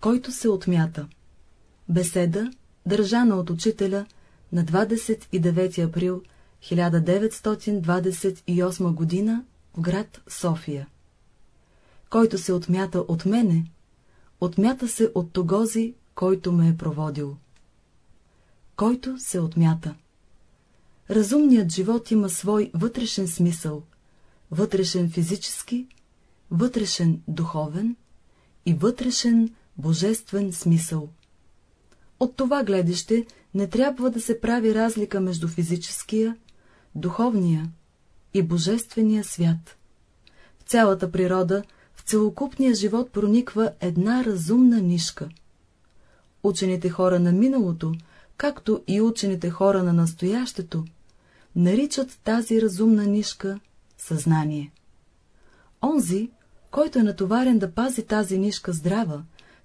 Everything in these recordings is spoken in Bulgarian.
който се отмята. Беседа, държана от учителя на 29 април 1928 г. в град София. Който се отмята от мене, отмята се от тогози, който ме е проводил. Който се отмята. Разумният живот има свой вътрешен смисъл, вътрешен физически, вътрешен духовен и вътрешен божествен смисъл. От това гледаще не трябва да се прави разлика между физическия, духовния и божествения свят. В цялата природа, в целокупния живот прониква една разумна нишка. Учените хора на миналото, както и учените хора на настоящето, наричат тази разумна нишка съзнание. Онзи, който е натоварен да пази тази нишка здрава,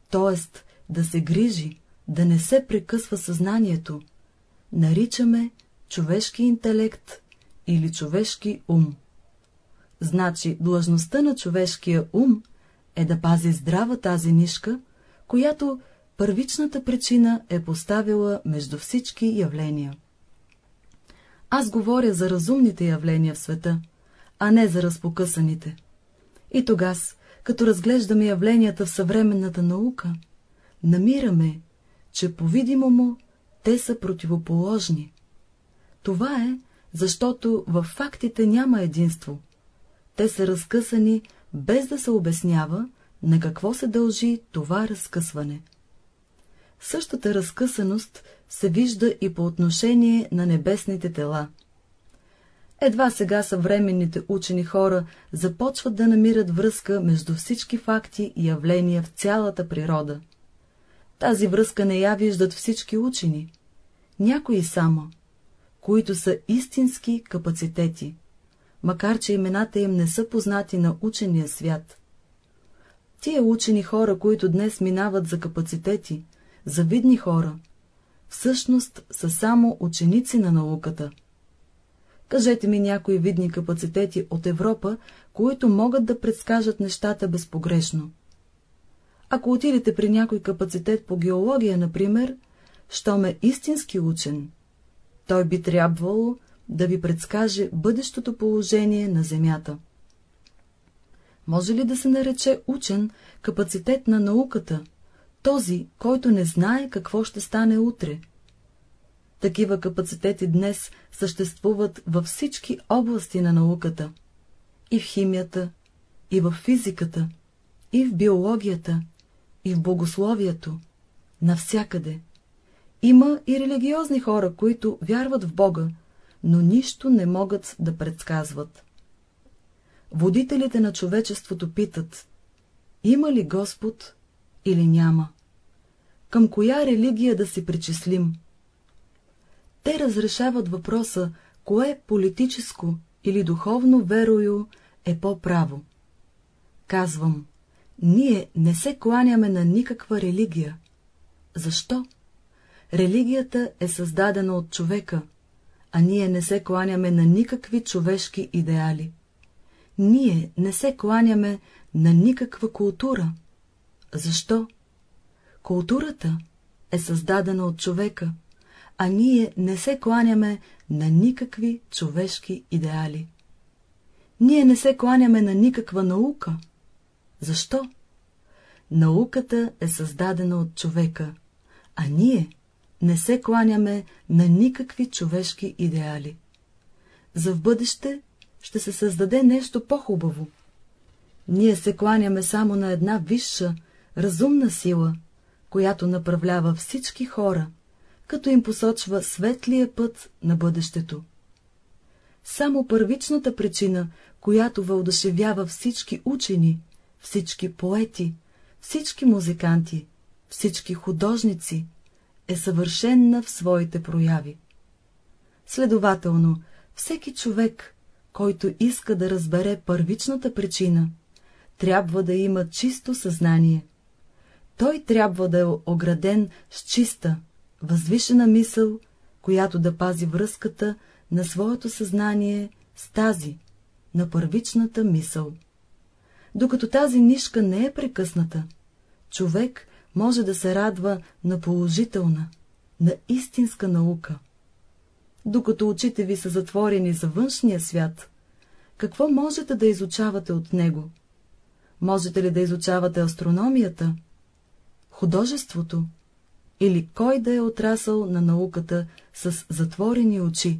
т.е. да се грижи, да не се прекъсва съзнанието, наричаме човешки интелект или човешки ум. Значи длъжността на човешкия ум е да пази здрава тази нишка, която първичната причина е поставила между всички явления. Аз говоря за разумните явления в света, а не за разпокъсаните. И тогас, като разглеждаме явленията в съвременната наука, намираме, че по-видимому те са противоположни. Това е, защото във фактите няма единство. Те са разкъсани, без да се обяснява, на какво се дължи това разкъсване. Същата разкъсаност се вижда и по отношение на небесните тела. Едва сега съвременните учени хора започват да намират връзка между всички факти и явления в цялата природа. Тази връзка не я виждат всички учени, някои само, които са истински капацитети, макар че имената им не са познати на учения свят. Тия учени хора, които днес минават за капацитети, за видни хора, всъщност са само ученици на науката. Кажете ми някои видни капацитети от Европа, които могат да предскажат нещата безпогрешно. Ако отидете при някой капацитет по геология, например, щом е истински учен, той би трябвало да ви предскаже бъдещото положение на Земята. Може ли да се нарече учен капацитет на науката, този, който не знае какво ще стане утре? Такива капацитети днес съществуват във всички области на науката. И в химията, и в физиката, и в биологията, и в богословието, навсякъде. Има и религиозни хора, които вярват в Бога, но нищо не могат да предсказват. Водителите на човечеството питат, има ли Господ или няма? Към коя религия да си причислим? Те разрешават въпроса, кое политическо или духовно верою е по-право. Казвам, ние не се кланяме на никаква религия. Защо? Религията е създадена от човека, а ние не се кланяме на никакви човешки идеали. Ние не се кланяме на никаква култура. Защо? Културата е създадена от човека, а ние не се кланяме на никакви човешки идеали. Ние не се кланяме на никаква наука. Защо? Науката е създадена от човека, а ние не се кланяме на никакви човешки идеали. За в бъдеще ще се създаде нещо по-хубаво. Ние се кланяме само на една висша, разумна сила, която направлява всички хора, като им посочва светлия път на бъдещето. Само първичната причина, която въодушевява всички учени, всички поети, всички музиканти, всички художници, е съвършенна в своите прояви. Следователно, всеки човек, който иска да разбере първичната причина, трябва да има чисто съзнание. Той трябва да е ограден с чиста, възвишена мисъл, която да пази връзката на своето съзнание с тази, на първичната мисъл. Докато тази нишка не е прекъсната, човек може да се радва на положителна, на истинска наука. Докато очите ви са затворени за външния свят, какво можете да изучавате от него? Можете ли да изучавате астрономията, художеството или кой да е отрасъл на науката с затворени очи?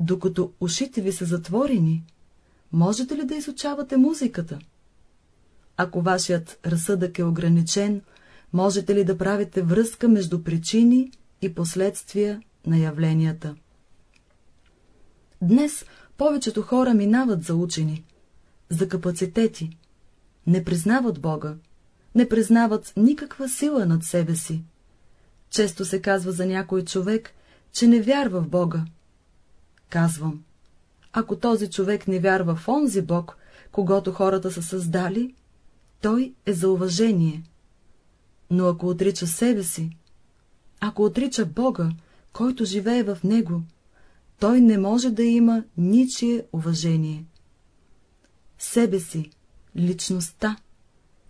Докато ушите ви са затворени, можете ли да изучавате музиката? Ако вашият разсъдък е ограничен, можете ли да правите връзка между причини и последствия на явленията? Днес повечето хора минават за учени, за капацитети, не признават Бога, не признават никаква сила над себе си. Често се казва за някой човек, че не вярва в Бога. Казвам, ако този човек не вярва в онзи Бог, когато хората са създали, той е за уважение. Но ако отрича себе си, ако отрича Бога, който живее в него, той не може да има ничие уважение. Себе си, личността,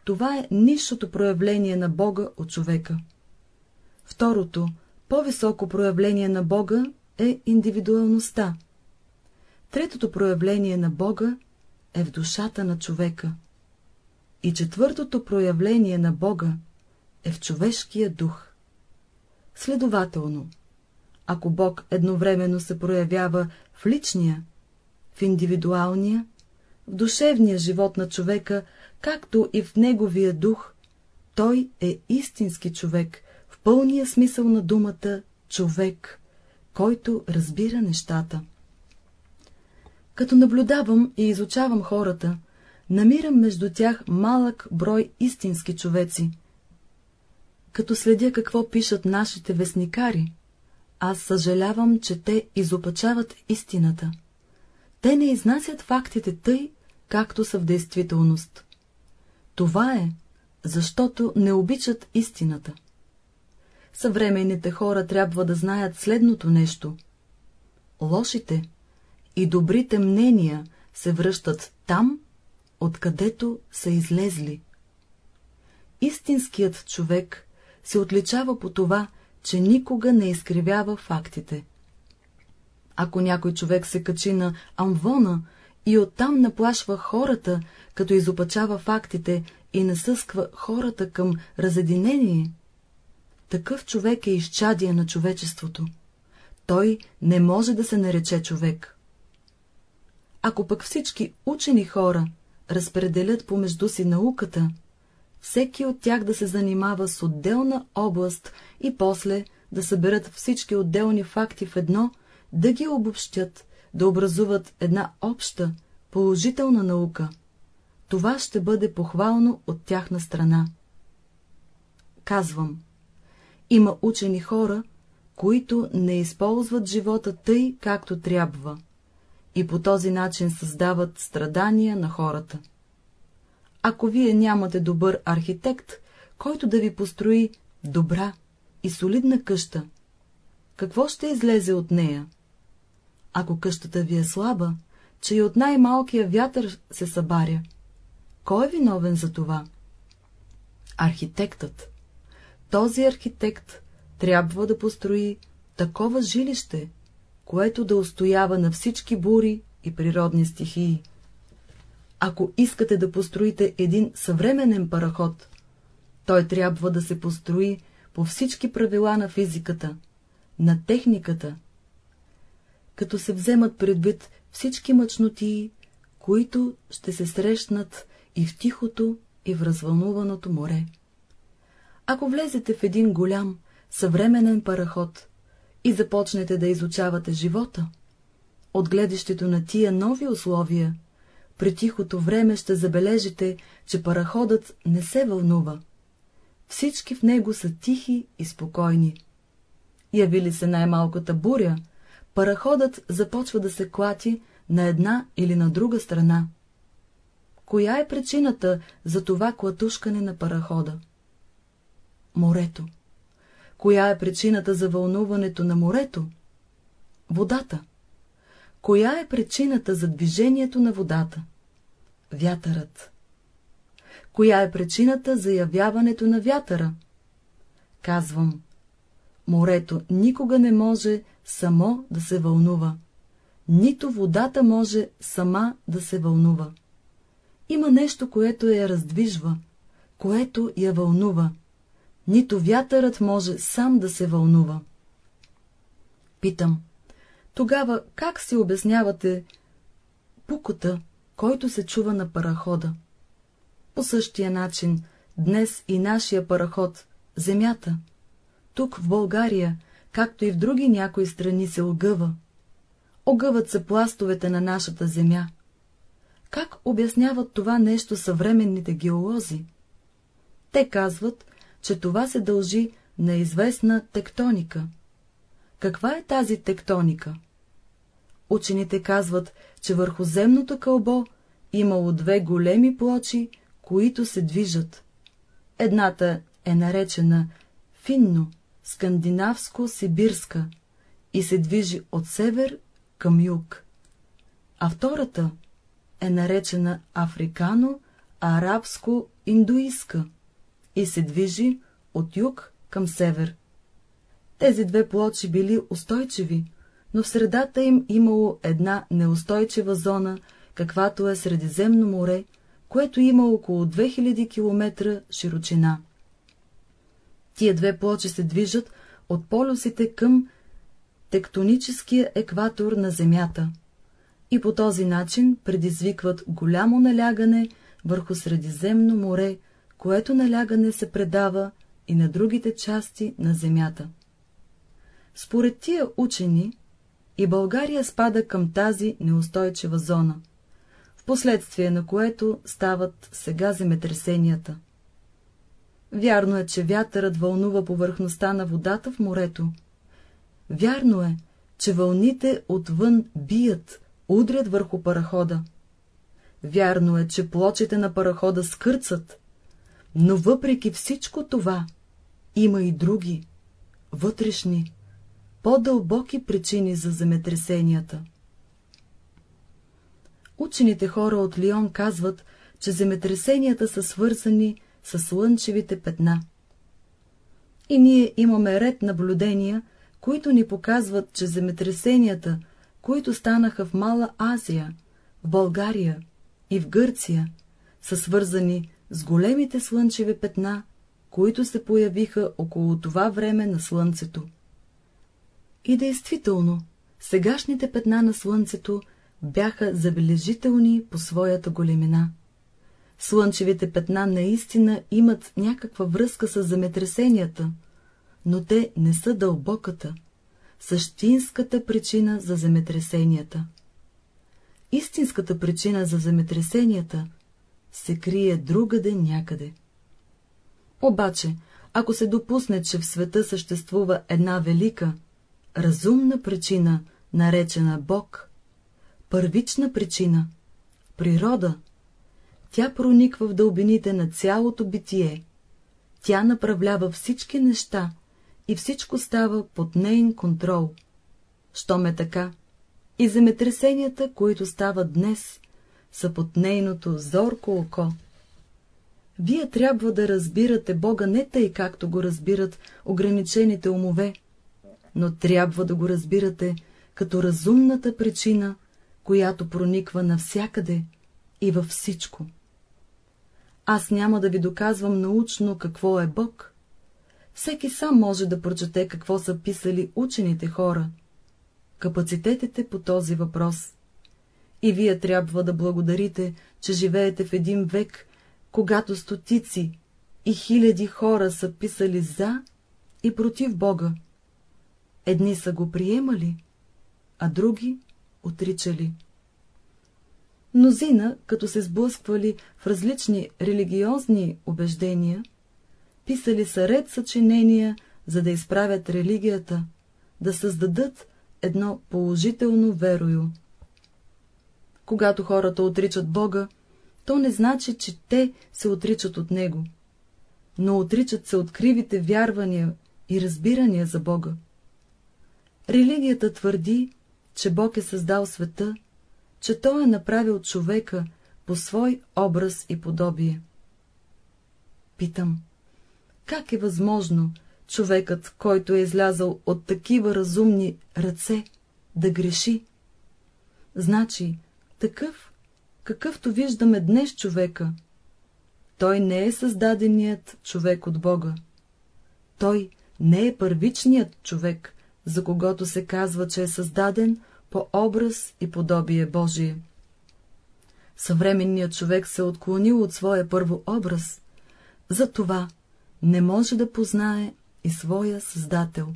това е нишото проявление на Бога от човека. Второто, по-високо проявление на Бога е индивидуалността. Третото проявление на Бога е в душата на човека. И четвъртото проявление на Бога е в човешкия дух. Следователно, ако Бог едновременно се проявява в личния, в индивидуалния, в душевния живот на човека, както и в неговия дух, той е истински човек, в пълния смисъл на думата човек, който разбира нещата. Като наблюдавам и изучавам хората, намирам между тях малък брой истински човеци. Като следя какво пишат нашите вестникари, аз съжалявам, че те изопачават истината. Те не изнасят фактите тъй, както са в действителност. Това е, защото не обичат истината. Съвременните хора трябва да знаят следното нещо. Лошите и добрите мнения се връщат там, откъдето са излезли. Истинският човек се отличава по това, че никога не изкривява фактите. Ако някой човек се качи на амвона и оттам наплашва хората, като изопачава фактите и насъсква хората към разединение, такъв човек е изчадие на човечеството. Той не може да се нарече човек. Ако пък всички учени хора разпределят помежду си науката, всеки от тях да се занимава с отделна област и после да съберат всички отделни факти в едно, да ги обобщят, да образуват една обща, положителна наука. Това ще бъде похвално от тяхна страна. Казвам, има учени хора, които не използват живота тъй, както трябва, и по този начин създават страдания на хората. Ако вие нямате добър архитект, който да ви построи добра и солидна къща, какво ще излезе от нея? Ако къщата ви е слаба, че и от най-малкия вятър се събаря, кой е виновен за това? Архитектът. Този архитект трябва да построи такова жилище, което да устоява на всички бури и природни стихии. Ако искате да построите един съвременен параход, той трябва да се построи по всички правила на физиката, на техниката, като се вземат предвид всички мъчноти, които ще се срещнат и в тихото, и в развълнуваното море. Ако влезете в един голям, съвременен параход и започнете да изучавате живота, от гледащето на тия нови условия, при тихото време ще забележите, че параходът не се вълнува. Всички в него са тихи и спокойни. Явили се най-малката буря, параходът започва да се клати на една или на друга страна. Коя е причината за това клатушкане на парахода? Морето. Коя е причината за вълнуването на морето? Водата. Коя е причината за движението на водата? Вятърът. коя е причината за явяването на вятъра? Казвам, морето никога не може само да се вълнува. Нито водата може сама да се вълнува. Има нещо, което я раздвижва, което я вълнува. Нито вятърът може сам да се вълнува. Питам, тогава как си обяснявате пукота, който се чува на парахода? По същия начин, днес и нашия параход, земята, тук в България, както и в други някои страни се огъва. Огъват се пластовете на нашата земя. Как обясняват това нещо съвременните геолози? Те казват, че това се дължи на известна тектоника. Каква е тази тектоника? Учените казват, че върху земното кълбо имало две големи плочи, които се движат. Едната е наречена финно, скандинавско-сибирска и се движи от север към юг, а втората е наречена африкано-арабско-индуистка и се движи от юг към север. Тези две плочи били устойчиви, но в средата им имало една неустойчива зона, каквато е Средиземно море, което има около 2000 км широчина. Тия две плочи се движат от полюсите към тектоническия екватор на Земята и по този начин предизвикват голямо налягане върху Средиземно море, което налягане се предава и на другите части на Земята. Според тия учени, и България спада към тази неустойчива зона, в последствие на което стават сега земетресенията. Вярно е, че вятърът вълнува повърхността на водата в морето. Вярно е, че вълните отвън бият, удрят върху парахода. Вярно е, че плочите на парахода скърцат, но въпреки всичко това има и други, вътрешни, по-дълбоки причини за земетресенията. Учените хора от Лион казват, че земетресенията са свързани с слънчевите петна. И ние имаме ред наблюдения, които ни показват, че земетресенията, които станаха в Мала Азия, в България и в Гърция, са свързани с големите слънчеви петна, които се появиха около това време на Слънцето. И действително, сегашните петна на Слънцето бяха забележителни по своята големина. Слънчевите петна наистина имат някаква връзка с земетресенията, но те не са дълбоката, същинската причина за земетресенията. Истинската причина за земетресенията се крие другаде някъде. Обаче, ако се допусне, че в света съществува една велика, разумна причина, наречена Бог, първична причина, природа, тя прониква в дълбините на цялото битие, тя направлява всички неща и всичко става под нейн контрол. Щом е така, и земетресенията, които стават днес, са под нейното зорко око. Вие трябва да разбирате Бога не тъй, както го разбират ограничените умове, но трябва да го разбирате като разумната причина, която прониква навсякъде и във всичко. Аз няма да ви доказвам научно какво е Бог. Всеки сам може да прочете какво са писали учените хора, капацитетите по този въпрос. И вие трябва да благодарите, че живеете в един век, когато стотици и хиляди хора са писали за и против Бога. Едни са го приемали, а други отричали. Мнозина, като се сблъсквали в различни религиозни убеждения, писали са ред съчинения, за да изправят религията, да създадат едно положително верою. Когато хората отричат Бога, то не значи, че те се отричат от Него, но отричат се от кривите вярвания и разбирания за Бога. Религията твърди, че Бог е създал света, че Той е направил човека по свой образ и подобие. Питам, как е възможно човекът, който е излязъл от такива разумни ръце, да греши? Значи, такъв, какъвто виждаме днес човека, той не е създаденият човек от Бога. Той не е първичният човек, за когото се казва, че е създаден по образ и подобие Божие. Съвременният човек се отклонил от своя първо образ, затова не може да познае и своя Създател.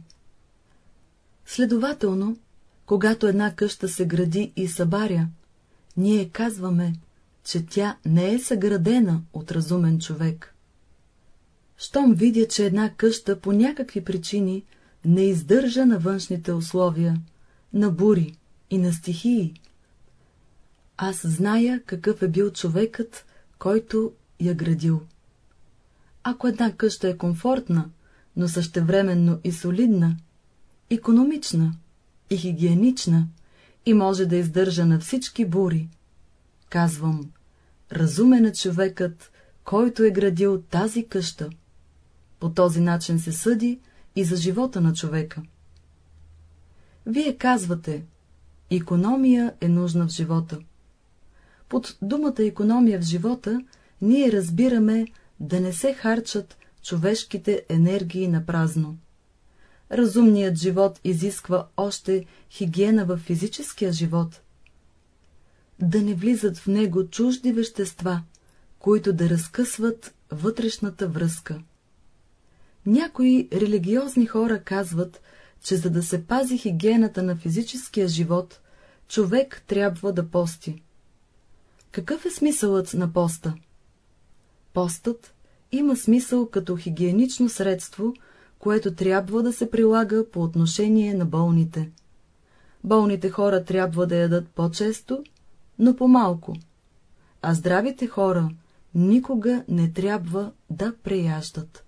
Следователно, когато една къща се гради и събаря, ние казваме, че тя не е съградена от разумен човек. Щом видя, че една къща по някакви причини не издържа на външните условия, на бури и на стихии, аз зная какъв е бил човекът, който я градил. Ако една къща е комфортна, но същевременно и солидна, економична и хигиенична и може да издържа на всички бури, казвам, разумен е човекът, който е градил тази къща. По този начин се съди и за живота на човека. Вие казвате, економия е нужна в живота. Под думата економия в живота ние разбираме да не се харчат човешките енергии на празно. Разумният живот изисква още хигиена в физическия живот. Да не влизат в него чужди вещества, които да разкъсват вътрешната връзка. Някои религиозни хора казват, че за да се пази хигиената на физическия живот, човек трябва да пости. Какъв е смисълът на поста? Постът има смисъл като хигиенично средство, което трябва да се прилага по отношение на болните. Болните хора трябва да ядат по-често, но по-малко, а здравите хора никога не трябва да преяждат.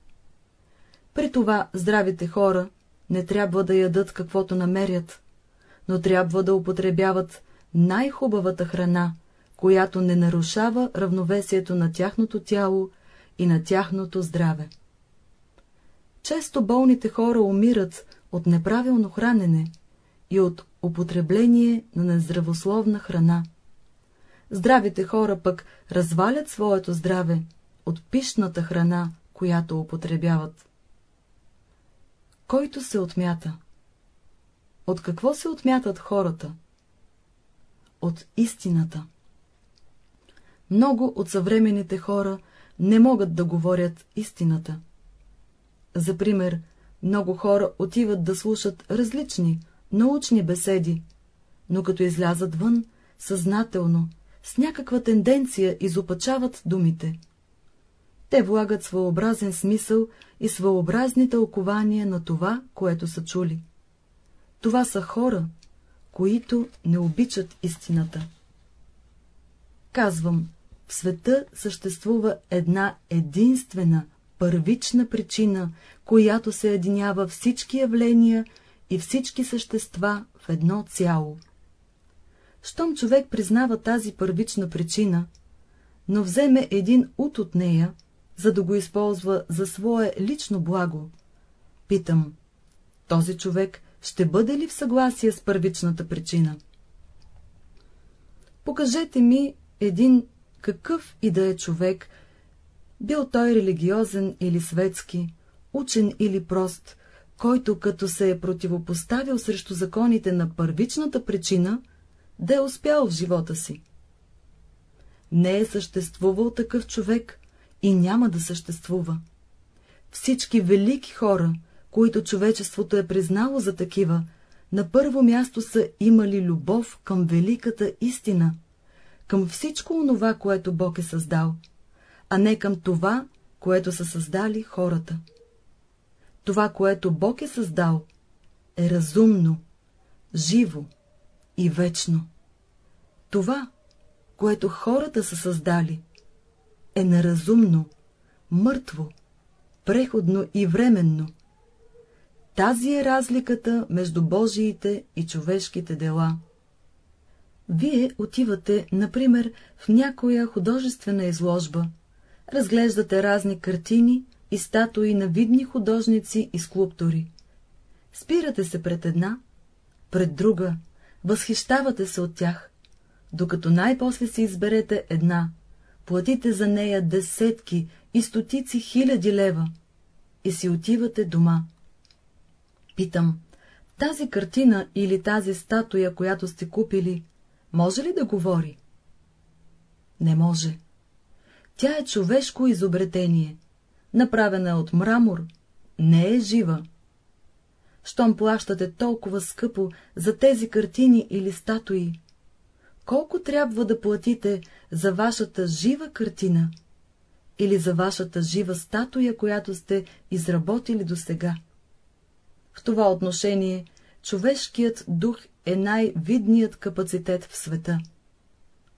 При това здравите хора не трябва да ядат каквото намерят, но трябва да употребяват най-хубавата храна, която не нарушава равновесието на тяхното тяло и на тяхното здраве. Често болните хора умират от неправилно хранене и от употребление на нездравословна храна. Здравите хора пък развалят своето здраве от пишната храна, която употребяват. Който се отмята? От какво се отмятат хората? От истината. Много от съвременните хора не могат да говорят истината. За пример, много хора отиват да слушат различни, научни беседи, но като излязат вън, съзнателно, с някаква тенденция изопачават думите. Те влагат своеобразен смисъл и своеобразни тълкования на това, което са чули. Това са хора, които не обичат истината. Казвам, в света съществува една единствена, първична причина, която се единява всички явления и всички същества в едно цяло. Щом човек признава тази първична причина, но вземе един ут от нея, за да го използва за свое лично благо, питам, този човек ще бъде ли в съгласие с първичната причина? Покажете ми един какъв и да е човек, бил той религиозен или светски, учен или прост, който като се е противопоставил срещу законите на първичната причина, да е успял в живота си. Не е съществувал такъв човек и няма да съществува. Всички велики хора, които човечеството е признало за такива, на първо място са имали любов към великата истина, към всичко онова, което Бог е създал, а не към това, което са създали хората. Това, което Бог е създал, е разумно, живо и вечно. Това, което хората са създали, е неразумно, мъртво, преходно и временно. Тази е разликата между Божиите и човешките дела. Вие отивате, например, в някоя художествена изложба, Разглеждате разни картини и статуи на видни художници и скулптори. Спирате се пред една, пред друга, възхищавате се от тях, докато най-после си изберете една, платите за нея десетки и стотици хиляди лева и си отивате дома. Питам, тази картина или тази статуя, която сте купили, може ли да говори? Не може. Тя е човешко изобретение, направена от мрамор, не е жива. Щом плащате толкова скъпо за тези картини или статуи, колко трябва да платите за вашата жива картина или за вашата жива статуя, която сте изработили досега? В това отношение човешкият дух е най-видният капацитет в света.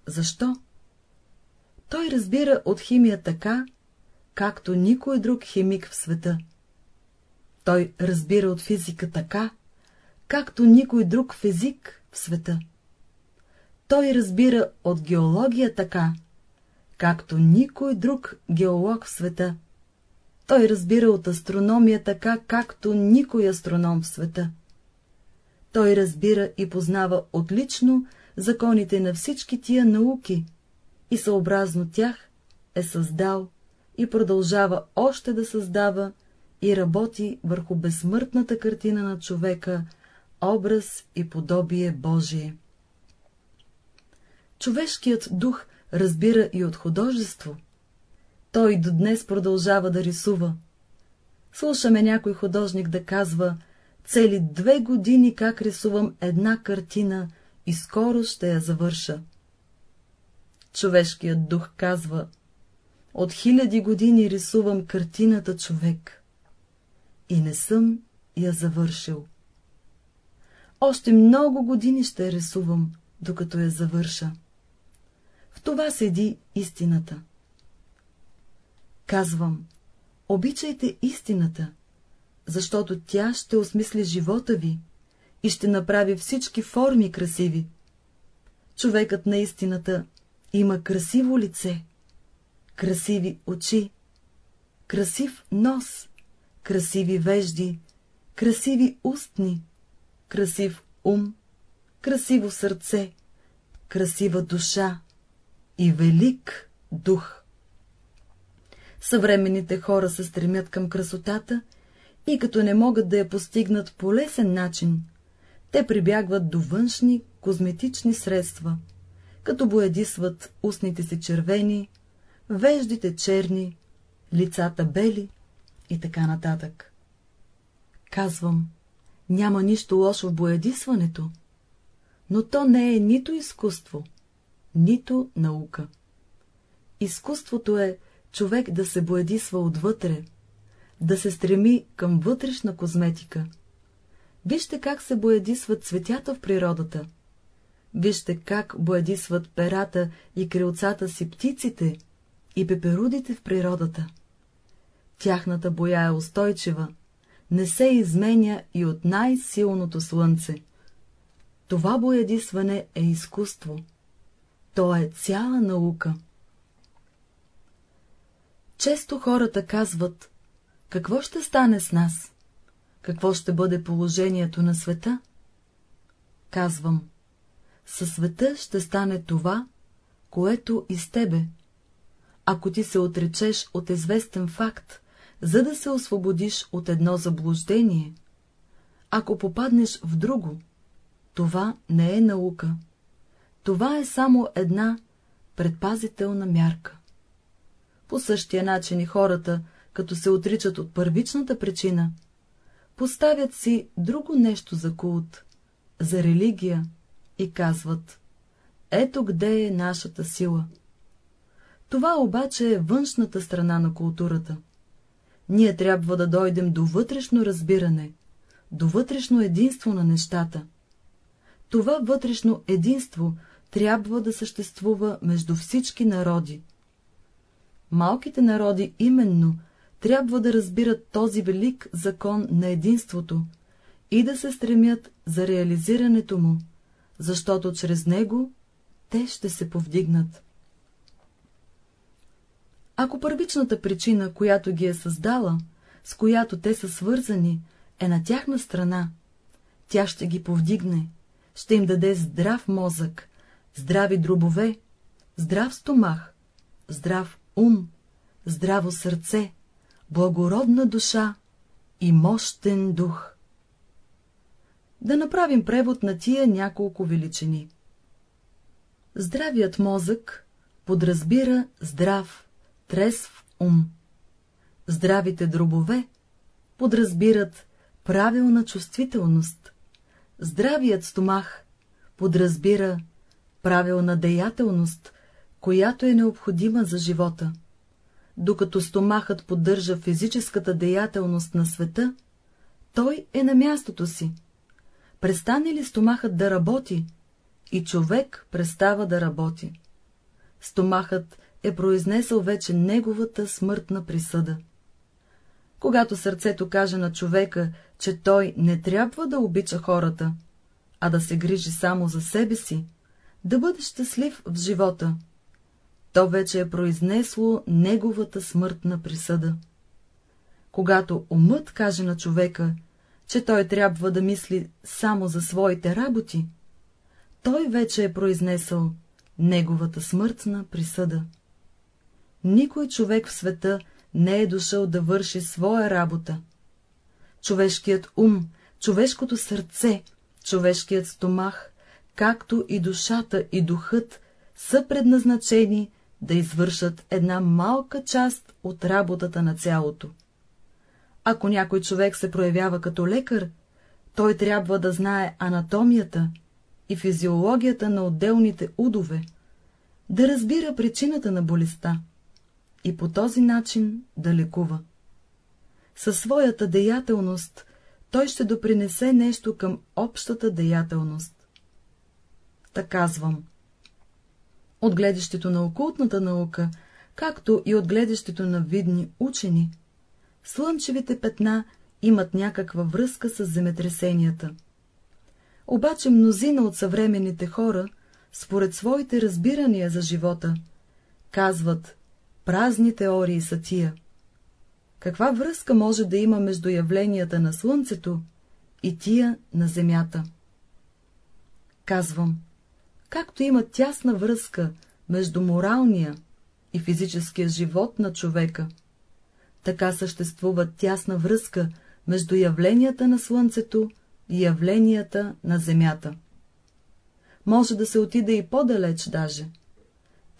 Защо? Той разбира от химия така, както никой друг химик в света. Той разбира от физика така, както никой друг физик в света. Той разбира от геология така, както никой друг геолог в света. Той разбира от астрономия така, както никой астроном в света. Той разбира и познава отлично законите на всички тия науки и съобразно тях е създал и продължава още да създава и работи върху безсмъртната картина на човека, образ и подобие Божие. Човешкият дух разбира и от художество. Той до днес продължава да рисува. Слушаме някой художник да казва, цели две години как рисувам една картина и скоро ще я завърша. Човешкият дух казва, от хиляди години рисувам картината човек и не съм я завършил. Още много години ще рисувам, докато я завърша. В това седи истината. Казвам, обичайте истината, защото тя ще осмисли живота ви и ще направи всички форми красиви. Човекът на истината има красиво лице, красиви очи, красив нос, красиви вежди, красиви устни, красив ум, красиво сърце, красива душа и велик дух. Съвременните хора се стремят към красотата и като не могат да я постигнат по лесен начин, те прибягват до външни козметични средства, като боядисват устните си червени, веждите черни, лицата бели и така нататък. Казвам, няма нищо лошо в боядисването, но то не е нито изкуство, нито наука. Изкуството е човек да се боядисва отвътре, да се стреми към вътрешна козметика. Вижте как се боядисват цветята в природата. Вижте как боядисват перата и крилцата си птиците и пеперудите в природата. Тяхната боя е устойчива, не се изменя и от най-силното слънце. Това боядисване е изкуство. То е цяла наука. Често хората казват, какво ще стане с нас? Какво ще бъде положението на света? Казвам, със света ще стане това, което и с тебе. Ако ти се отречеш от известен факт, за да се освободиш от едно заблуждение, ако попаднеш в друго, това не е наука. Това е само една предпазителна мярка. По същия начин и хората, като се отричат от първичната причина, поставят си друго нещо за култ, за религия и казват — ето къде е нашата сила. Това обаче е външната страна на културата. Ние трябва да дойдем до вътрешно разбиране, до вътрешно единство на нещата. Това вътрешно единство трябва да съществува между всички народи. Малките народи именно трябва да разбират този велик закон на единството и да се стремят за реализирането му, защото чрез него те ще се повдигнат. Ако първичната причина, която ги е създала, с която те са свързани, е на тяхна страна, тя ще ги повдигне, ще им даде здрав мозък, здрави дробове, здрав стомах, здрав ум, здраво сърце, благородна душа и мощен дух. Да направим превод на тия няколко величини. Здравият мозък подразбира здрав, трезв ум. Здравите дробове подразбират правилна чувствителност. Здравият стомах подразбира правилна деятелност, която е необходима за живота. Докато стомахът поддържа физическата деятелност на света, той е на мястото си. Престане ли стомахът да работи, и човек престава да работи. Стомахът е произнесъл вече неговата смъртна присъда. Когато сърцето каже на човека, че той не трябва да обича хората, а да се грижи само за себе си, да бъде щастлив в живота, то вече е произнесло неговата смъртна присъда. Когато умът каже на човека, че той трябва да мисли само за своите работи, той вече е произнесъл неговата смъртна присъда. Никой човек в света не е дошъл да върши своя работа. Човешкият ум, човешкото сърце, човешкият стомах, както и душата и духът са предназначени да извършат една малка част от работата на цялото. Ако някой човек се проявява като лекар, той трябва да знае анатомията и физиологията на отделните удове, да разбира причината на болестта и по този начин да лекува. Със своята деятелност той ще допринесе нещо към общата деятелност. Та казвам. От гледащето на окултната наука, както и от гледащето на видни учени, слънчевите петна имат някаква връзка с земетресенията. Обаче мнозина от съвременните хора, според своите разбирания за живота, казват, празни теории са тия. Каква връзка може да има между явленията на Слънцето и тия на Земята? Казвам, както има тясна връзка между моралния и физическия живот на човека, така съществува тясна връзка между явленията на Слънцето и явленията на Земята. Може да се отиде и по-далеч даже.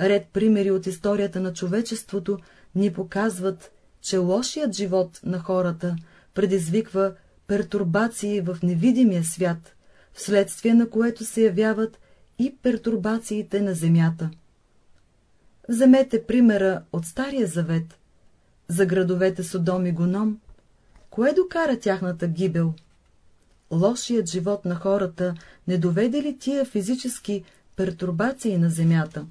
Ред примери от историята на човечеството ни показват, че лошият живот на хората предизвиква пертурбации в невидимия свят, вследствие на което се явяват и пертурбациите на земята. Вземете примера от Стария завет, за градовете Содом и Гоном, кое докара тяхната гибел? Лошият живот на хората не доведе ли тия физически пертурбации на земята?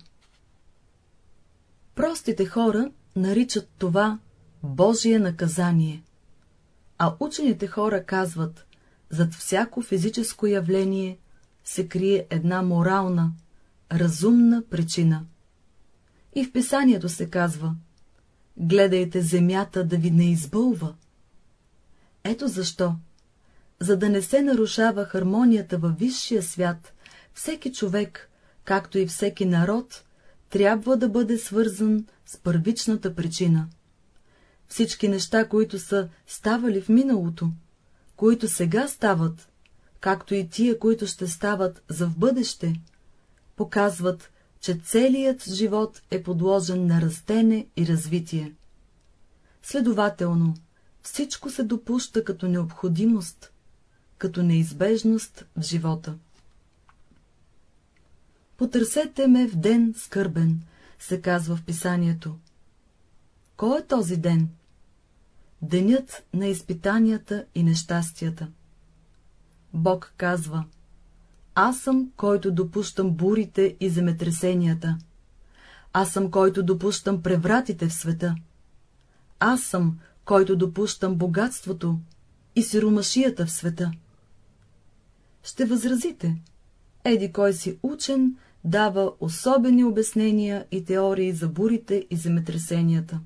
Простите хора наричат това Божие наказание, а учените хора казват, зад всяко физическо явление се крие една морална, разумна причина. И в писанието се казва гледайте земята да ви не избълва. Ето защо, за да не се нарушава хармонията във висшия свят, всеки човек, както и всеки народ, трябва да бъде свързан с първичната причина. Всички неща, които са ставали в миналото, които сега стават, както и тия, които ще стават за в бъдеще, показват, че целият живот е подложен на растене и развитие. Следователно, всичко се допуща като необходимост, като неизбежност в живота. Потърсете ме в ден скърбен, се казва в писанието. Кой е този ден? Денят на изпитанията и нещастията. Бог казва, аз съм, който допущам бурите и земетресенията. Аз съм, който допущам превратите в света. Аз съм, който допущам богатството и сиромашията в света. Ще възразите, еди кой си учен, дава особени обяснения и теории за бурите и земетресенията.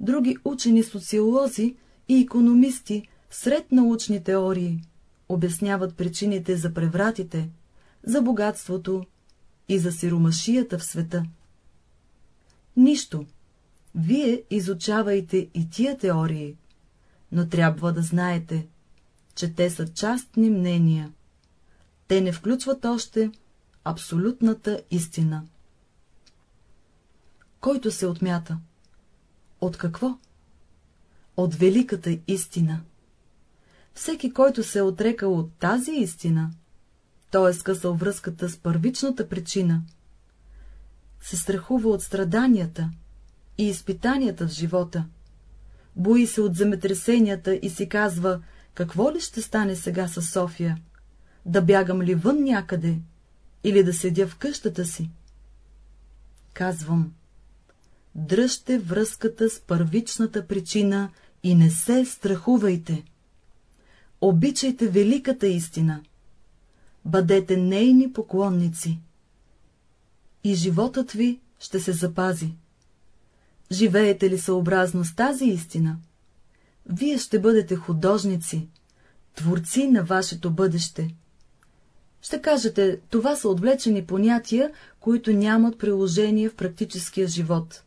Други учени социолози и економисти сред научни теории обясняват причините за превратите, за богатството и за сиромашията в света. Нищо. Вие изучавайте и тия теории, но трябва да знаете, че те са частни мнения. Те не включват още абсолютната истина. Който се отмята? От какво? От великата истина. Всеки, който се е отрекал от тази истина, т.е. скъсал връзката с първичната причина, се страхува от страданията и изпитанията в живота, бои се от земетресенията и си казва, какво ли ще стане сега с София, да бягам ли вън някъде или да седя в къщата си? Казвам, дръжте връзката с първичната причина и не се страхувайте. Обичайте великата истина. Бъдете нейни поклонници. И животът ви ще се запази. Живеете ли съобразно с тази истина? Вие ще бъдете художници, творци на вашето бъдеще. Ще кажете, това са отвлечени понятия, които нямат приложение в практическия живот.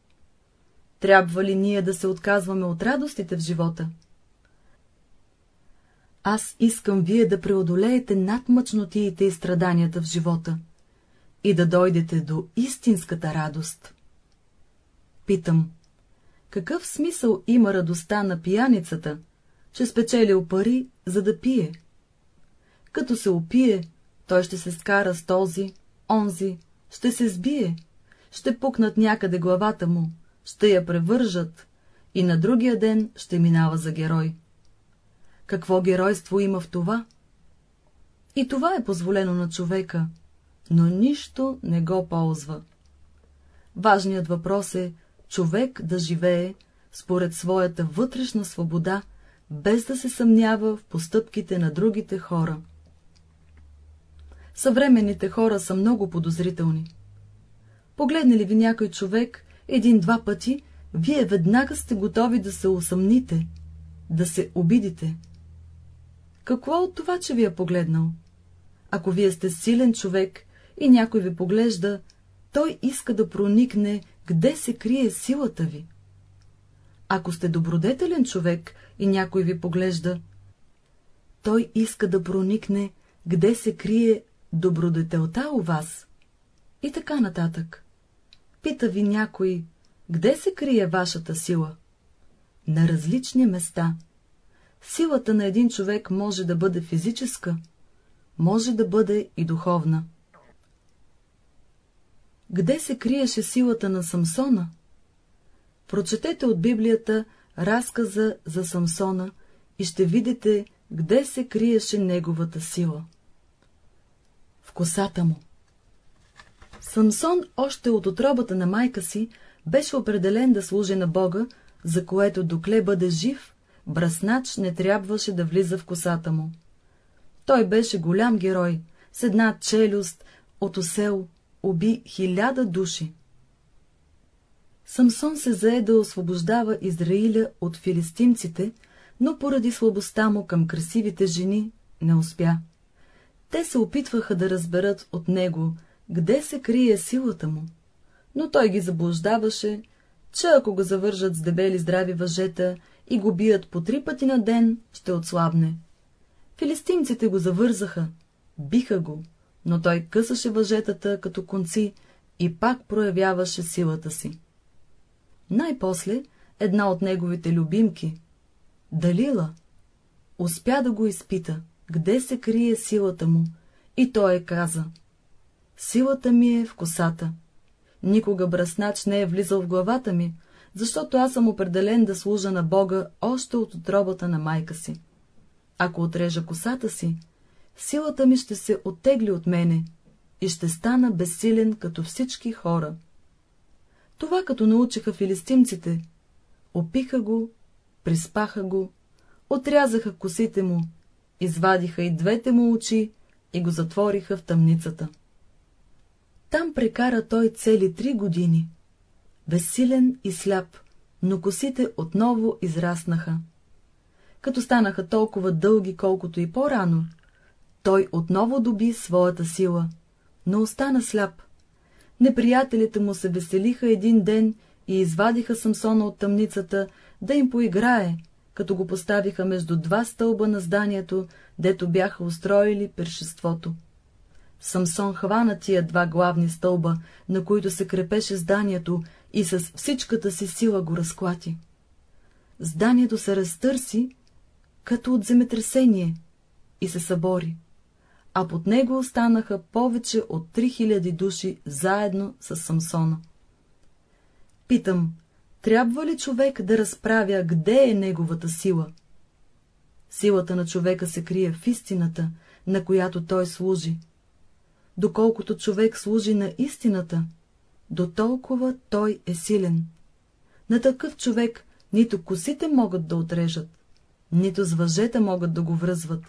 Трябва ли ние да се отказваме от радостите в живота? Аз искам вие да преодолеете над мъчнотиите и страданията в живота и да дойдете до истинската радост. Питам, какъв смисъл има радостта на пияницата, че спечелил пари, за да пие? Като се опие, той ще се скара с този, онзи, ще се сбие, ще пукнат някъде главата му, ще я превържат и на другия ден ще минава за герой. Какво геройство има в това? И това е позволено на човека, но нищо не го ползва. Важният въпрос е човек да живее според своята вътрешна свобода, без да се съмнява в постъпките на другите хора. Съвременните хора са много подозрителни. Погледне ли ви някой човек един-два пъти, вие веднага сте готови да се усъмните, да се обидите. Какво от това, че ви е погледнал? Ако вие сте силен човек и някой ви поглежда, той иска да проникне, къде се крие силата ви. Ако сте добродетелен човек и някой ви поглежда, той иска да проникне, къде се крие добродетелта у вас. И така нататък. Пита ви някой, къде се крие вашата сила? На различни места. Силата на един човек може да бъде физическа, може да бъде и духовна. Къде се криеше силата на Самсона? Прочетете от Библията разказа за Самсона и ще видите, къде се криеше неговата сила. В косата му. Самсон още от отробата на майка си беше определен да служи на Бога, за което докле бъде жив, браснач не трябваше да влиза в косата му. Той беше голям герой, с една челюст, от осел, уби хиляда души. Самсон се зае да освобождава Израиля от филистимците, но поради слабостта му към красивите жени не успя. Те се опитваха да разберат от него, къде се крие силата му, но той ги заблуждаваше, че ако го завържат с дебели здрави въжета и го бият по три пъти на ден, ще отслабне. Филистимците го завързаха, биха го, но той късаше въжетата като конци и пак проявяваше силата си. Най-после една от неговите любимки, Далила, успя да го изпита, къде се крие силата му, и той е каза Силата ми е в косата. Никога браснач не е влизал в главата ми, защото аз съм определен да служа на Бога още от отробата на майка си. Ако отрежа косата си, силата ми ще се оттегли от мене и ще стана безсилен като всички хора. Това като научиха филистимците, опиха го, приспаха го, отрязаха косите му, извадиха и двете му очи и го затвориха в тъмницата. Там прекара той цели три години. Безсилен и сляп, но косите отново израснаха. Като станаха толкова дълги, колкото и по-рано, той отново доби своята сила, но остана сляп. Неприятелите му се веселиха един ден и извадиха Самсона от тъмницата да им поиграе, като го поставиха между два стълба на зданието, дето бяха устроили першеството. Самсон хвана тия два главни стълба, на които се крепеше зданието, и с всичката си сила го разклати. Зданието се разтърси, като от земетресение, и се събори, а под него останаха повече от 3000 души заедно с Самсона. Питам, трябва ли човек да разправя, къде е неговата сила? Силата на човека се крие в истината, на която той служи. Доколкото човек служи на истината, до толкова той е силен. На такъв човек нито косите могат да отрежат, нито с въжета могат да го връзват.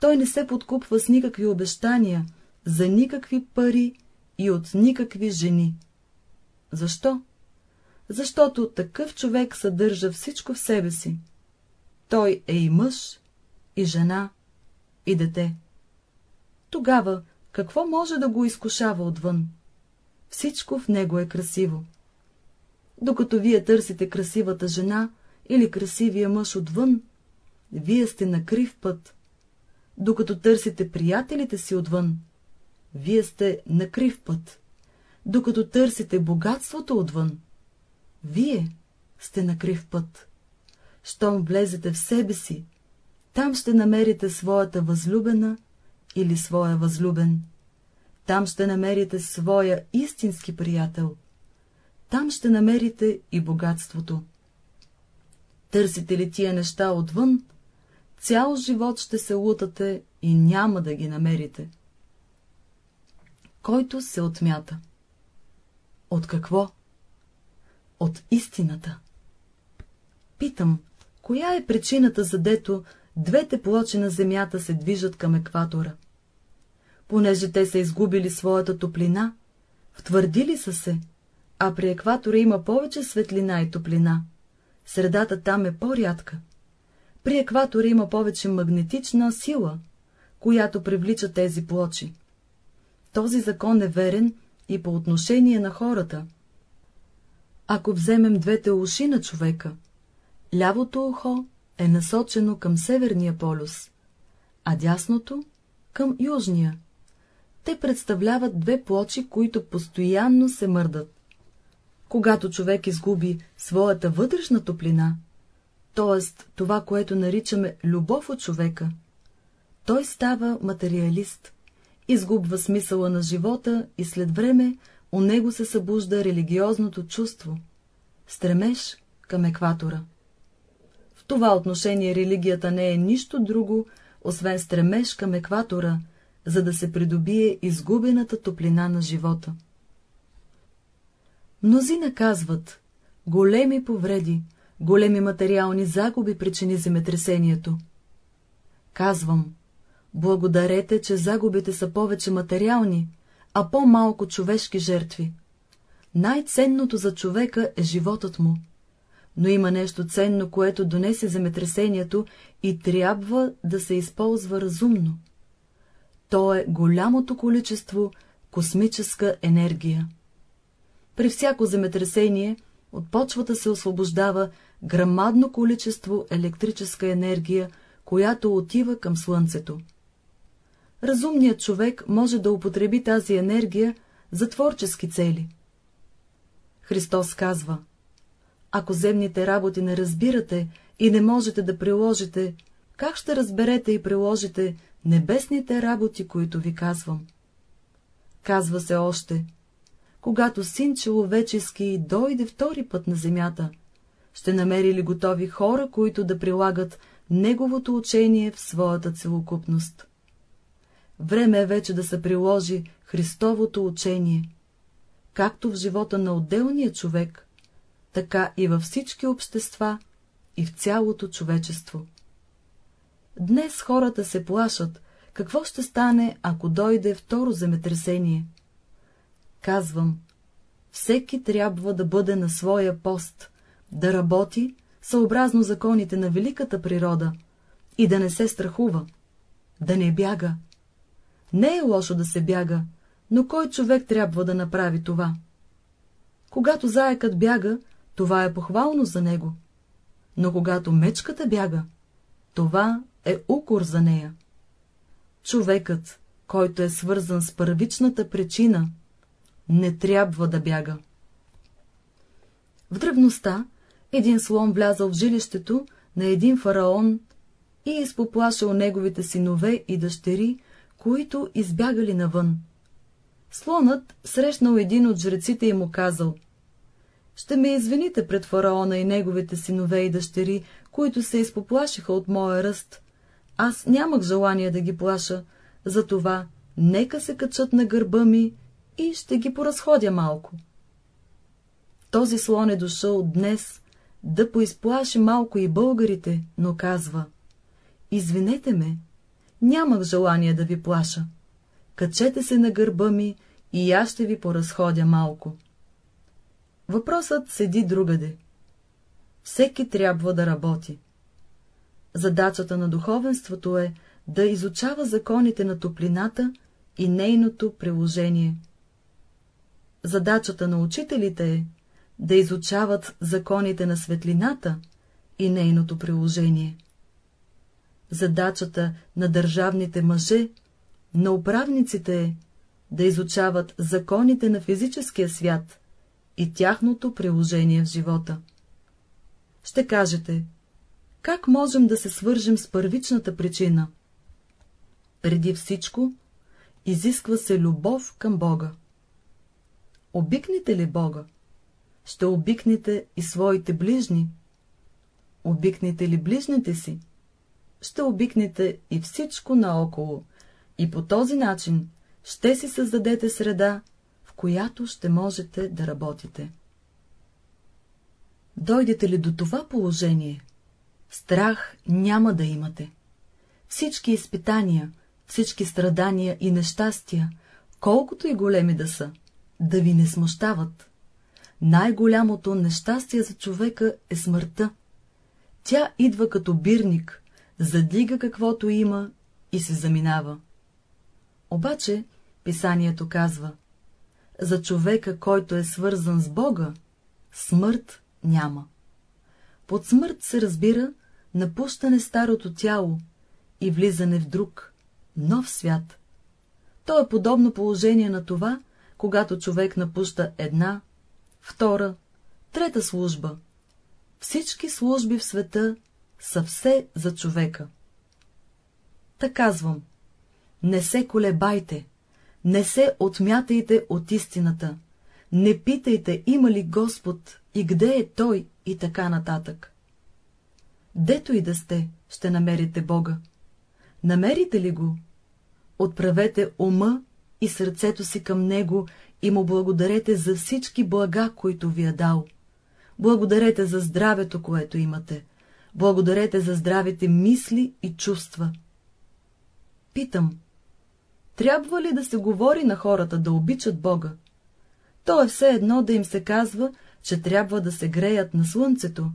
Той не се подкупва с никакви обещания, за никакви пари и от никакви жени. Защо? Защото такъв човек съдържа всичко в себе си. Той е и мъж, и жена, и дете. Тогава какво може да го изкушава отвън? Всичко в него е красиво. Докато вие търсите красивата жена или красивия мъж отвън, вие сте на крив път. Докато търсите приятелите си отвън, вие сте на крив път. Докато търсите богатството отвън, вие сте на крив път. Щом влезете в себе си, там ще намерите своята възлюбена или своя възлюбен. Там ще намерите своя истински приятел. Там ще намерите и богатството. Търсите ли тия неща отвън, цял живот ще се лутате и няма да ги намерите. Който се отмята. От какво? От истината. Питам, коя е причината, за дето двете плочи на Земята се движат към екватора? Понеже те са изгубили своята топлина, втвърдили са се, а при екватора има повече светлина и топлина. Средата там е по-рядка. При екватора има повече магнетична сила, която привлича тези плочи. Този закон е верен и по отношение на хората. Ако вземем двете уши на човека, лявото ухо е насочено към северния полюс, а дясното — към южния. Те представляват две плочи, които постоянно се мърдат. Когато човек изгуби своята вътрешна топлина, т.е. това, което наричаме любов от човека, той става материалист, изгубва смисъла на живота и след време у него се събужда религиозното чувство, стремеж към екватора. В това отношение религията не е нищо друго, освен стремеж към екватора, за да се придобие изгубената топлина на живота. Мнози наказват, големи повреди, големи материални загуби причини земетресението. Казвам, благодарете, че загубите са повече материални, а по-малко човешки жертви. Най-ценното за човека е животът му. Но има нещо ценно, което донесе земетресението и трябва да се използва разумно. То е голямото количество космическа енергия. При всяко земетресение от почвата се освобождава грамадно количество електрическа енергия, която отива към Слънцето. Разумният човек може да употреби тази енергия за творчески цели. Христос казва, ако земните работи не разбирате и не можете да приложите, как ще разберете и приложите небесните работи, които ви казвам? Казва се още, когато син човечески дойде втори път на земята, ще намери ли готови хора, които да прилагат неговото учение в своята целокупност? Време е вече да се приложи Христовото учение, както в живота на отделния човек, така и във всички общества и в цялото човечество. Днес хората се плашат, какво ще стане, ако дойде второ земетресение. Казвам, всеки трябва да бъде на своя пост, да работи съобразно законите на великата природа и да не се страхува, да не бяга. Не е лошо да се бяга, но кой човек трябва да направи това? Когато заекът бяга, това е похвално за него, но когато мечката бяга, това е укор за нея. Човекът, който е свързан с първичната причина, не трябва да бяга. В древността един слон влязал в жилището на един фараон и изпоплашал неговите синове и дъщери, които избягали навън. Слонът срещнал един от жреците и му казал — Ще ме извините пред фараона и неговите синове и дъщери, които се изпоплашиха от моя ръст. Аз нямах желание да ги плаша, затова нека се качат на гърба ми и ще ги поразходя малко. Този слон е дошъл днес да поизплаши малко и българите, но казва — Извинете ме, нямах желание да ви плаша. Качете се на гърба ми и аз ще ви поразходя малко. Въпросът седи другаде. Всеки трябва да работи. Задачата на духовенството е да изучава законите на топлината и нейното приложение. Задачата на учителите е да изучават законите на светлината и нейното приложение. Задачата на държавните мъже, на управниците е да изучават законите на физическия свят и тяхното приложение в живота. Ще кажете, как можем да се свържем с първичната причина? Преди всичко, изисква се любов към Бога. Обикнете ли Бога? Ще обикнете и своите ближни. Обикнете ли ближните си? Ще обикнете и всичко наоколо, и по този начин ще си създадете среда, в която ще можете да работите. Дойдете ли до това положение, страх няма да имате. Всички изпитания, всички страдания и нещастия, колкото и големи да са, да ви не смущават. Най-голямото нещастие за човека е смъртта. Тя идва като бирник, задига каквото има и се заминава. Обаче, писанието казва, за човека, който е свързан с Бога, смърт няма. Под смърт се разбира напущане старото тяло и влизане в друг, нов свят. То е подобно положение на това, когато човек напуща една, втора, трета служба. Всички служби в света са все за човека. Та казвам, не се колебайте, не се отмятайте от истината, не питайте има ли Господ и къде е Той и така нататък. Дето и да сте, ще намерите Бога. Намерите ли го? Отправете ума и сърцето си към Него и му благодарете за всички блага, които ви е дал. Благодарете за здравето, което имате. Благодарете за здравите мисли и чувства. Питам, трябва ли да се говори на хората да обичат Бога? То е все едно да им се казва, че трябва да се греят на слънцето,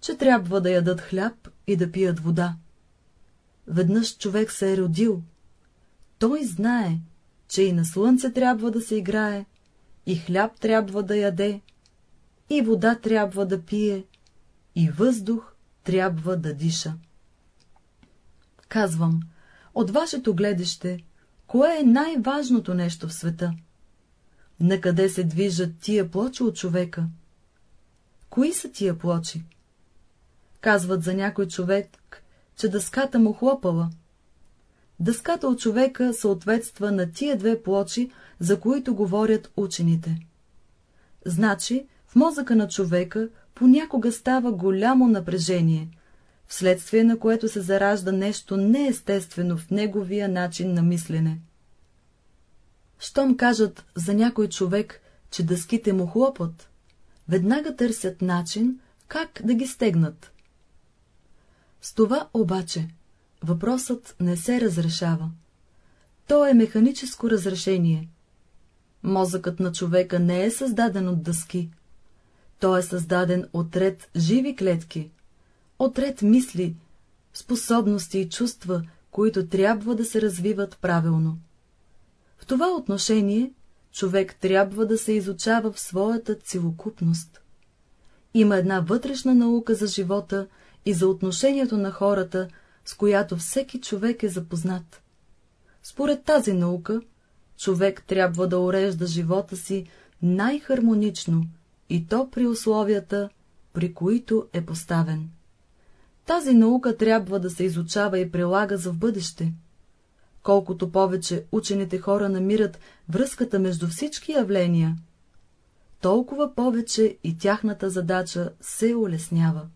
че трябва да ядат хляб и да пият вода. Веднъж човек се е родил. Той знае, че и на слънце трябва да се играе, и хляб трябва да яде, и вода трябва да пие, и въздух трябва да диша. Казвам, от вашето гледаще, кое е най-важното нещо в света? Накъде се движат тия плочи от човека? Кои са тия плочи? Казват за някой човек, че дъската му хлопала. Дъската от човека съответства на тия две плочи, за които говорят учените. Значи, в мозъка на човека понякога става голямо напрежение, вследствие на което се заражда нещо неестествено в неговия начин на мислене. Щом кажат за някой човек, че дъските му хлопат, веднага търсят начин, как да ги стегнат. С това обаче въпросът не се разрешава. То е механическо разрешение. Мозъкът на човека не е създаден от дъски. Той е създаден от ред живи клетки, от ред мисли, способности и чувства, които трябва да се развиват правилно. В това отношение човек трябва да се изучава в своята целокупност. Има една вътрешна наука за живота и за отношението на хората, с която всеки човек е запознат. Според тази наука, човек трябва да урежда живота си най-хармонично и то при условията, при които е поставен. Тази наука трябва да се изучава и прилага за в бъдеще. Колкото повече учените хора намират връзката между всички явления, толкова повече и тяхната задача се улеснява.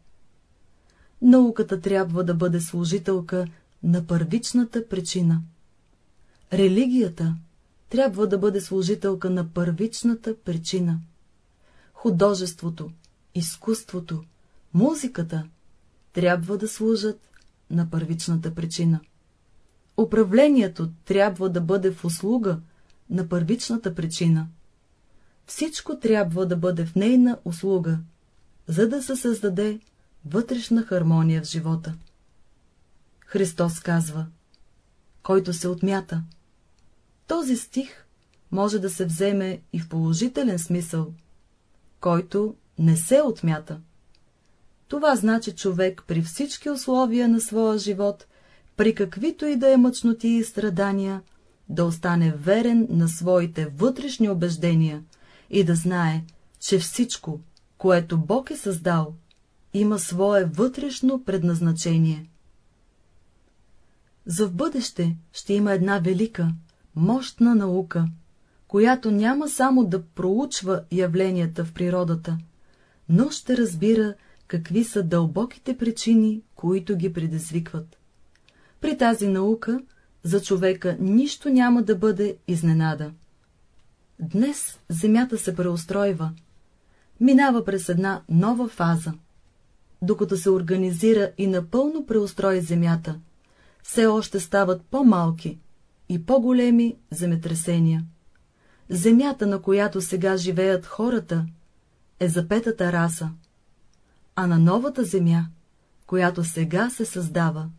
Науката трябва да бъде служителка на първичната причина. Религията трябва да бъде служителка на първичната причина. Художеството, изкуството, музиката трябва да служат на първичната причина. Управлението трябва да бъде в услуга на първичната причина. Всичко трябва да бъде в нейна услуга, за да се създаде вътрешна хармония в живота. Христос казва, който се отмята. Този стих може да се вземе и в положителен смисъл, който не се отмята. Това значи човек при всички условия на своя живот, при каквито и да е мъчноти и страдания, да остане верен на своите вътрешни убеждения и да знае, че всичко, което Бог е създал, има свое вътрешно предназначение. За в бъдеще ще има една велика, мощна наука, която няма само да проучва явленията в природата, но ще разбира какви са дълбоките причини, които ги предизвикват. При тази наука за човека нищо няма да бъде изненада. Днес Земята се преустройва, минава през една нова фаза. Докато се организира и напълно преустрои Земята, все още стават по-малки и по-големи земетресения. Земята, на която сега живеят хората, е за петата раса а на новата земя, която сега се създава,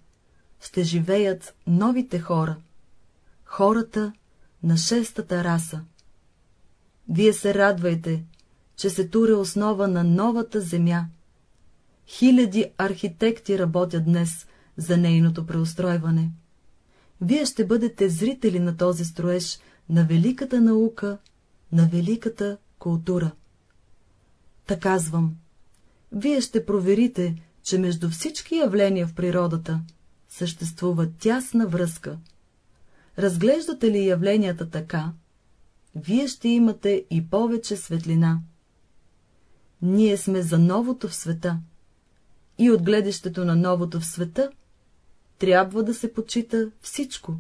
ще живеят новите хора, хората на шестата раса. Вие се радвайте, че се туре основа на новата земя. Хиляди архитекти работят днес за нейното преустройване. Вие ще бъдете зрители на този строеж, на великата наука, на великата култура. Та казвам, вие ще проверите, че между всички явления в природата съществува тясна връзка. Разглеждате ли явленията така, вие ще имате и повече светлина. Ние сме за новото в света. И от гледащето на новото в света трябва да се почита всичко.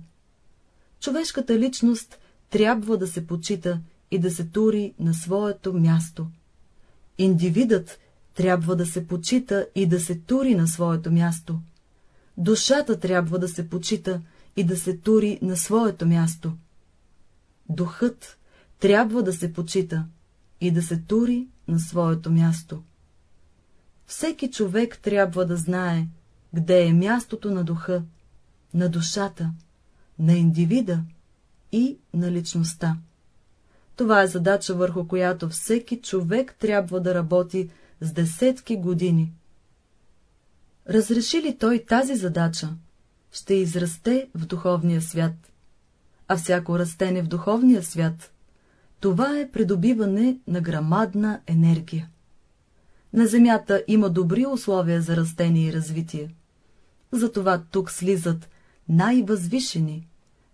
Човешката личност трябва да се почита и да се тури на своето място. Индивидът трябва да се почита и да се тури на своето място. Душата трябва да се почита и да се тури на своето място. Духът трябва да се почита и да се тури на своето място. Всеки човек трябва да знае, къде е мястото на духа, на душата, на индивида и на личността. Това е задача, върху която всеки човек трябва да работи с десетки години. Разреши ли той тази задача, ще израсте в духовния свят. А всяко растене в духовния свят, това е придобиване на грамадна енергия. На Земята има добри условия за растение и развитие. Затова тук слизат най-възвишени,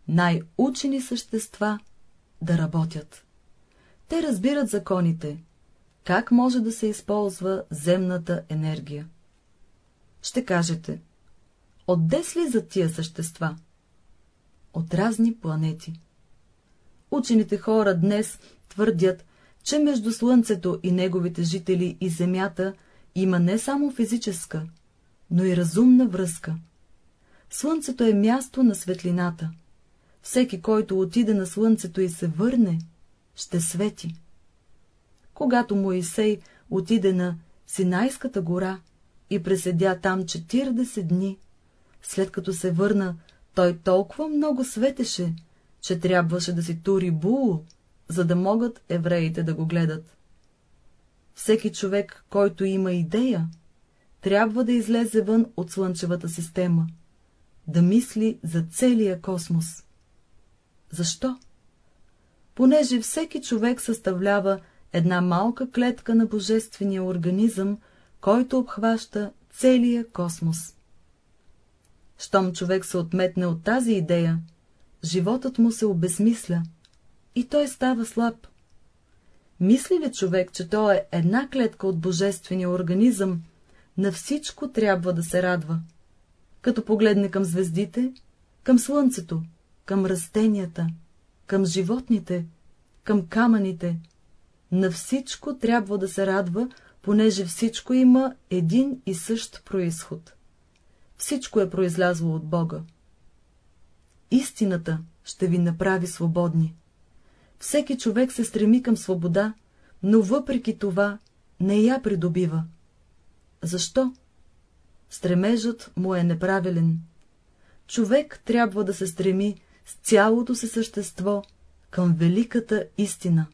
най-учени същества да работят. Те разбират законите, как може да се използва земната енергия. Ще кажете, отде слизат тия същества? От разни планети. Учените хора днес твърдят, че между Слънцето и неговите жители и Земята има не само физическа, но и разумна връзка. Слънцето е място на светлината. Всеки, който отиде на Слънцето и се върне, ще свети. Когато Моисей отиде на Синайската гора и преседя там 40 дни, след като се върна, той толкова много светеше, че трябваше да си тури було, за да могат евреите да го гледат. Всеки човек, който има идея, трябва да излезе вън от Слънчевата система, да мисли за целия космос. Защо? Понеже всеки човек съставлява една малка клетка на божествения организъм, който обхваща целия космос. Щом човек се отметне от тази идея, животът му се обезмисля и той става слаб. Мисли ли човек, че той е една клетка от божествения организъм, на всичко трябва да се радва. Като погледне към звездите, към слънцето, към растенията, към животните, към камъните, на всичко трябва да се радва, понеже всичко има един и същ происход. Всичко е произлязло от Бога. Истината ще ви направи свободни. Всеки човек се стреми към свобода, но въпреки това не я придобива. Защо? Стремежът му е неправилен. Човек трябва да се стреми с цялото си същество към великата истина.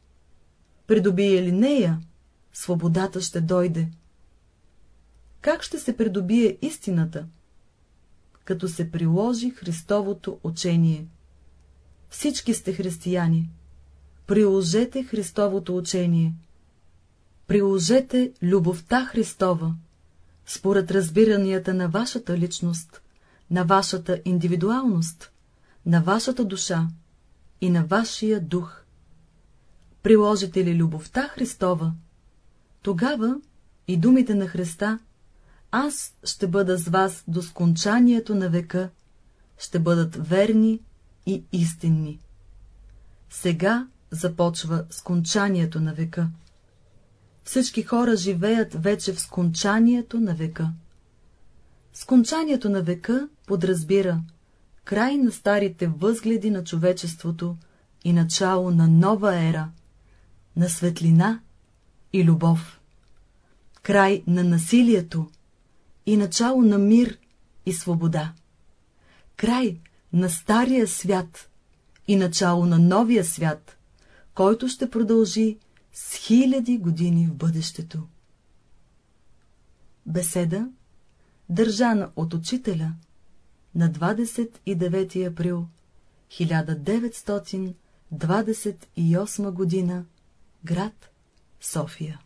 Придобие ли нея, свободата ще дойде. Как ще се придобие истината? Като се приложи Христовото учение. Всички сте християни. Приложете Христовото учение. Приложете любовта Христова според разбиранията на вашата личност, на вашата индивидуалност, на вашата душа и на вашия дух. Приложите ли любовта Христова, тогава и думите на Христа, аз ще бъда с вас до скончанието на века, ще бъдат верни и истинни. Сега започва скончанието на века. Всички хора живеят вече в скончанието на века. Скончанието на века подразбира край на старите възгледи на човечеството и начало на нова ера, на светлина и любов, край на насилието и начало на мир и свобода, край на стария свят и начало на новия свят, който ще продължи с хиляди години в бъдещето. Беседа, държана от учителя на 29 април 1928 година, град София